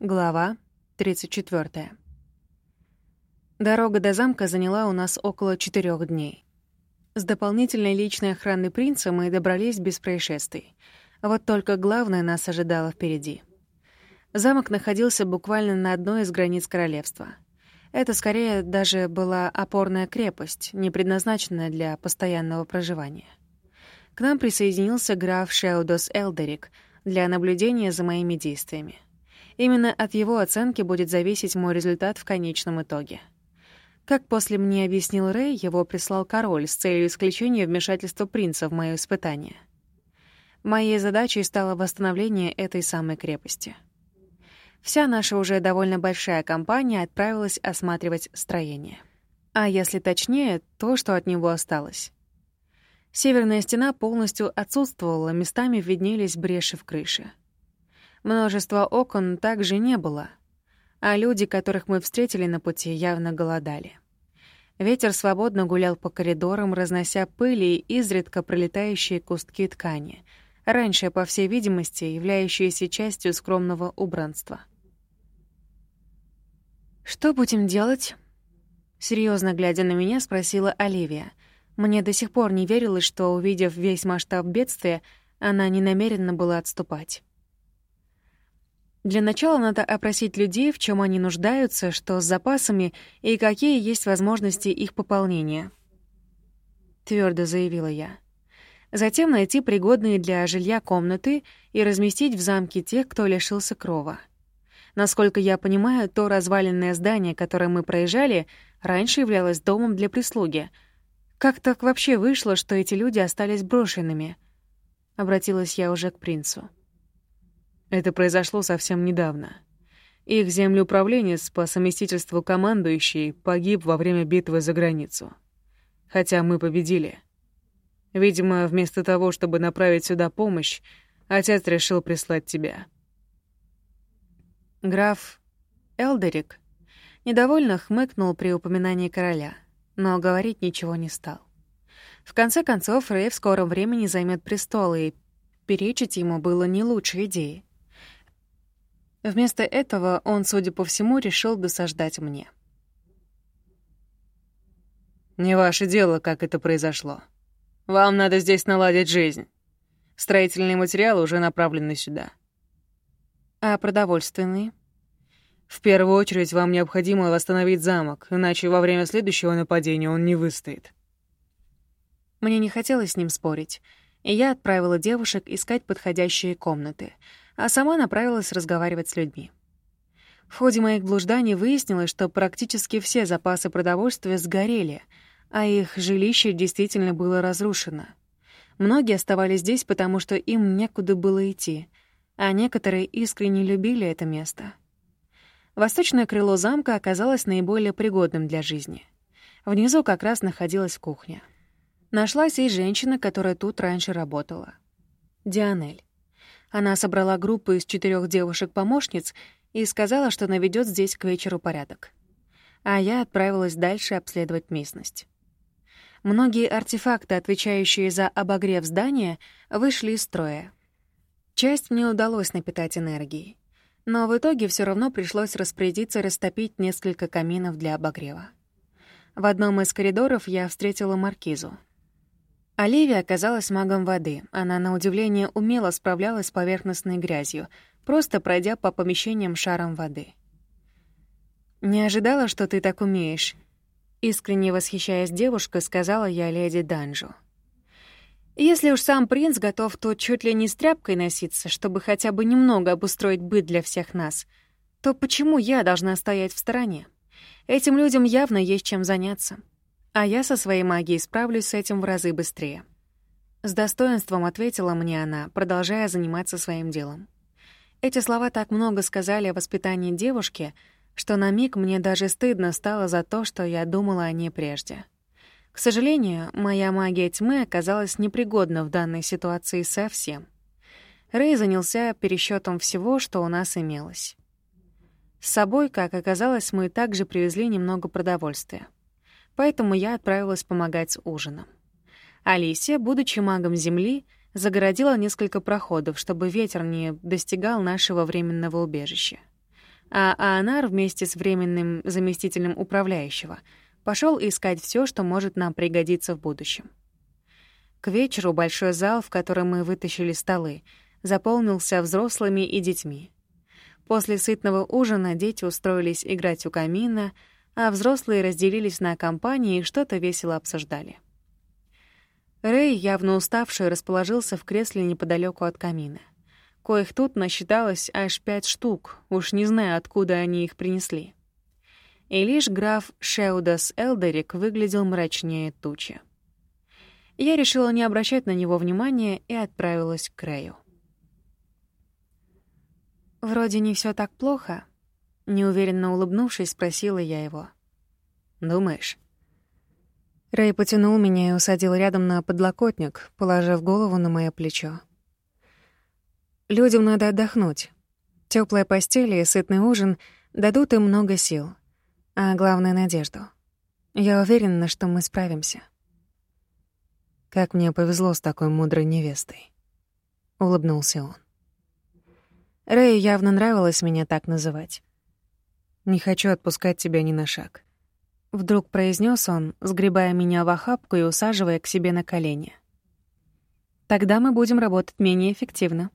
Глава 34. Дорога до замка заняла у нас около четырех дней. С дополнительной личной охраной принца мы добрались без происшествий. Вот только главное нас ожидало впереди. Замок находился буквально на одной из границ королевства. Это скорее даже была опорная крепость, не предназначенная для постоянного проживания. К нам присоединился граф Шеудос Элдерик для наблюдения за моими действиями. Именно от его оценки будет зависеть мой результат в конечном итоге. Как после мне объяснил Рэй, его прислал король с целью исключения вмешательства принца в моё испытание. Моей задачей стало восстановление этой самой крепости. Вся наша уже довольно большая компания отправилась осматривать строение. А если точнее, то, что от него осталось. Северная стена полностью отсутствовала, местами виднелись бреши в крыше — Множества окон также не было, а люди, которых мы встретили на пути, явно голодали. Ветер свободно гулял по коридорам, разнося пыли и изредка пролетающие кустки ткани, раньше, по всей видимости, являющиеся частью скромного убранства. «Что будем делать?» Серьезно глядя на меня, спросила Оливия. Мне до сих пор не верилось, что, увидев весь масштаб бедствия, она не намерена была отступать. Для начала надо опросить людей, в чем они нуждаются, что с запасами и какие есть возможности их пополнения. Твердо заявила я. Затем найти пригодные для жилья комнаты и разместить в замке тех, кто лишился крова. Насколько я понимаю, то разваленное здание, которое мы проезжали, раньше являлось домом для прислуги. Как так вообще вышло, что эти люди остались брошенными? Обратилась я уже к принцу. Это произошло совсем недавно. Их землеуправленец по совместительству командующий погиб во время битвы за границу. Хотя мы победили. Видимо, вместо того, чтобы направить сюда помощь, отец решил прислать тебя. Граф Элдерик недовольно хмыкнул при упоминании короля, но говорить ничего не стал. В конце концов, Рэй в скором времени займет престол, и перечить ему было не лучшей идеей. Вместо этого он, судя по всему, решил досаждать мне. «Не ваше дело, как это произошло. Вам надо здесь наладить жизнь. Строительные материалы уже направлены сюда». «А продовольственные?» «В первую очередь вам необходимо восстановить замок, иначе во время следующего нападения он не выстоит». Мне не хотелось с ним спорить, и я отправила девушек искать подходящие комнаты — а сама направилась разговаривать с людьми. В ходе моих блужданий выяснилось, что практически все запасы продовольствия сгорели, а их жилище действительно было разрушено. Многие оставались здесь, потому что им некуда было идти, а некоторые искренне любили это место. Восточное крыло замка оказалось наиболее пригодным для жизни. Внизу как раз находилась кухня. Нашлась и женщина, которая тут раньше работала. Дианель. Она собрала группу из четырех девушек-помощниц и сказала, что наведет здесь к вечеру порядок. А я отправилась дальше обследовать местность. Многие артефакты, отвечающие за обогрев здания, вышли из строя. Часть мне удалось напитать энергией, но в итоге все равно пришлось распорядиться растопить несколько каминов для обогрева. В одном из коридоров я встретила маркизу. Оливия оказалась магом воды. Она, на удивление, умело справлялась с поверхностной грязью, просто пройдя по помещениям шаром воды. «Не ожидала, что ты так умеешь», — искренне восхищаясь девушкой, сказала я леди Данжу. «Если уж сам принц готов то чуть ли не с тряпкой носиться, чтобы хотя бы немного обустроить быт для всех нас, то почему я должна стоять в стороне? Этим людям явно есть чем заняться». А я со своей магией справлюсь с этим в разы быстрее. С достоинством ответила мне она, продолжая заниматься своим делом. Эти слова так много сказали о воспитании девушки, что на миг мне даже стыдно стало за то, что я думала о ней прежде. К сожалению, моя магия тьмы оказалась непригодна в данной ситуации совсем. Рэй занялся пересчетом всего, что у нас имелось. С собой, как оказалось, мы также привезли немного продовольствия поэтому я отправилась помогать с ужином. Алисия, будучи магом Земли, загородила несколько проходов, чтобы ветер не достигал нашего временного убежища. а Аонар вместе с временным заместителем управляющего пошел искать все, что может нам пригодиться в будущем. К вечеру большой зал, в котором мы вытащили столы, заполнился взрослыми и детьми. После сытного ужина дети устроились играть у камина, а взрослые разделились на компании и что-то весело обсуждали. Рэй, явно уставший, расположился в кресле неподалеку от камина. Коих тут насчиталось аж пять штук, уж не знаю, откуда они их принесли. И лишь граф Шеудас Элдерик выглядел мрачнее тучи. Я решила не обращать на него внимания и отправилась к Рэю. «Вроде не все так плохо», — неуверенно улыбнувшись, спросила я его. «Думаешь?» Рэй потянул меня и усадил рядом на подлокотник, положив голову на мое плечо. «Людям надо отдохнуть. Теплая постель и сытный ужин дадут им много сил, а главное — надежду. Я уверена, что мы справимся». «Как мне повезло с такой мудрой невестой», — улыбнулся он. Рэй явно нравилось меня так называть. «Не хочу отпускать тебя ни на шаг». Вдруг произнес он, сгребая меня в охапку и усаживая к себе на колени. «Тогда мы будем работать менее эффективно».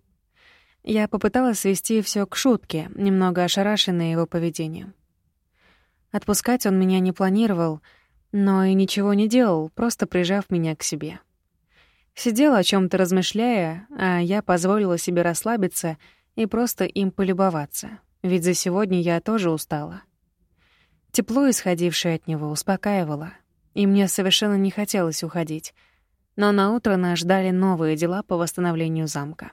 Я попыталась свести все к шутке, немного ошарашенной его поведением. Отпускать он меня не планировал, но и ничего не делал, просто прижав меня к себе. Сидел о чем то размышляя, а я позволила себе расслабиться — и просто им полюбоваться, ведь за сегодня я тоже устала. Тепло, исходившее от него, успокаивало, и мне совершенно не хотелось уходить. Но на утро нас ждали новые дела по восстановлению замка.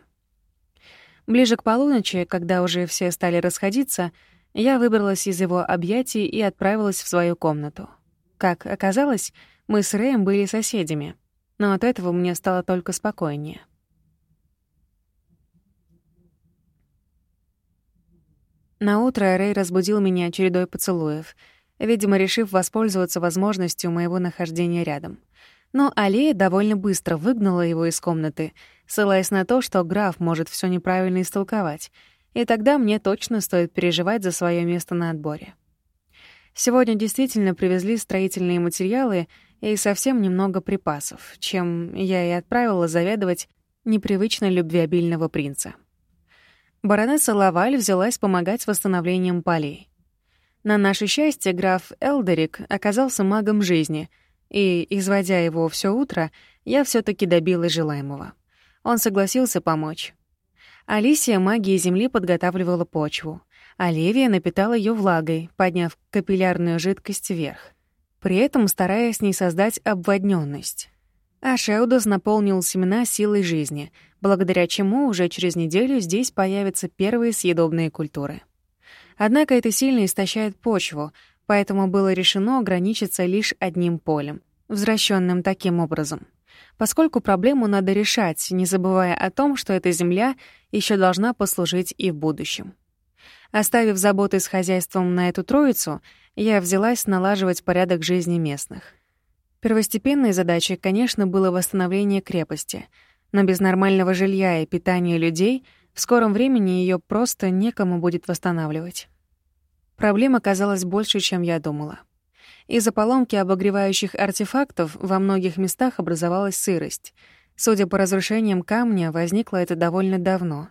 Ближе к полуночи, когда уже все стали расходиться, я выбралась из его объятий и отправилась в свою комнату. Как оказалось, мы с Рэем были соседями, но от этого мне стало только спокойнее. На утро Рэй разбудил меня чередой поцелуев, видимо, решив воспользоваться возможностью моего нахождения рядом. Но Алия довольно быстро выгнала его из комнаты, ссылаясь на то, что граф может все неправильно истолковать, и тогда мне точно стоит переживать за свое место на отборе. Сегодня действительно привезли строительные материалы и совсем немного припасов, чем я и отправила заведовать непривычно любвеобильного принца. Баронесса Лаваль взялась помогать с восстановлением полей. На наше счастье, граф Элдерик оказался магом жизни, и, изводя его все утро, я все таки добилась желаемого. Он согласился помочь. Алисия магией земли подготавливала почву, а Левия напитала ее влагой, подняв капиллярную жидкость вверх, при этом стараясь не создать обводненность. А Шеудос наполнил семена силой жизни, благодаря чему уже через неделю здесь появятся первые съедобные культуры. Однако это сильно истощает почву, поэтому было решено ограничиться лишь одним полем, возвращенным таким образом. Поскольку проблему надо решать, не забывая о том, что эта земля еще должна послужить и в будущем. Оставив заботы с хозяйством на эту троицу, я взялась налаживать порядок жизни местных. Первостепенной задачей, конечно, было восстановление крепости, но без нормального жилья и питания людей в скором времени ее просто некому будет восстанавливать. Проблем оказалось больше, чем я думала. Из-за поломки обогревающих артефактов во многих местах образовалась сырость. Судя по разрушениям камня, возникло это довольно давно.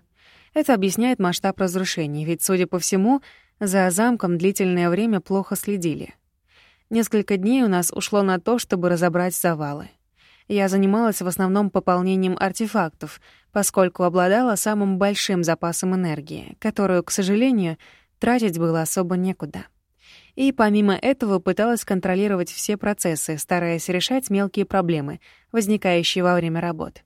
Это объясняет масштаб разрушений, ведь, судя по всему, за замком длительное время плохо следили — Несколько дней у нас ушло на то, чтобы разобрать завалы. Я занималась в основном пополнением артефактов, поскольку обладала самым большим запасом энергии, которую, к сожалению, тратить было особо некуда. И помимо этого пыталась контролировать все процессы, стараясь решать мелкие проблемы, возникающие во время работ.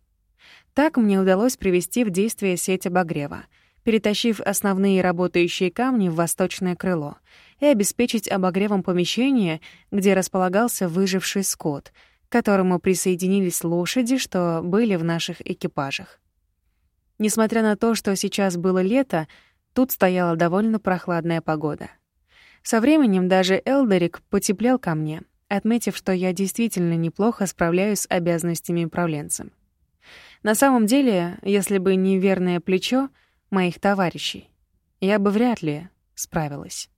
Так мне удалось привести в действие сеть обогрева, перетащив основные работающие камни в восточное крыло — и обеспечить обогревом помещение, где располагался выживший скот, к которому присоединились лошади, что были в наших экипажах. Несмотря на то, что сейчас было лето, тут стояла довольно прохладная погода. Со временем даже Элдерик потеплел ко мне, отметив, что я действительно неплохо справляюсь с обязанностями управленцем. На самом деле, если бы не верное плечо моих товарищей, я бы вряд ли справилась.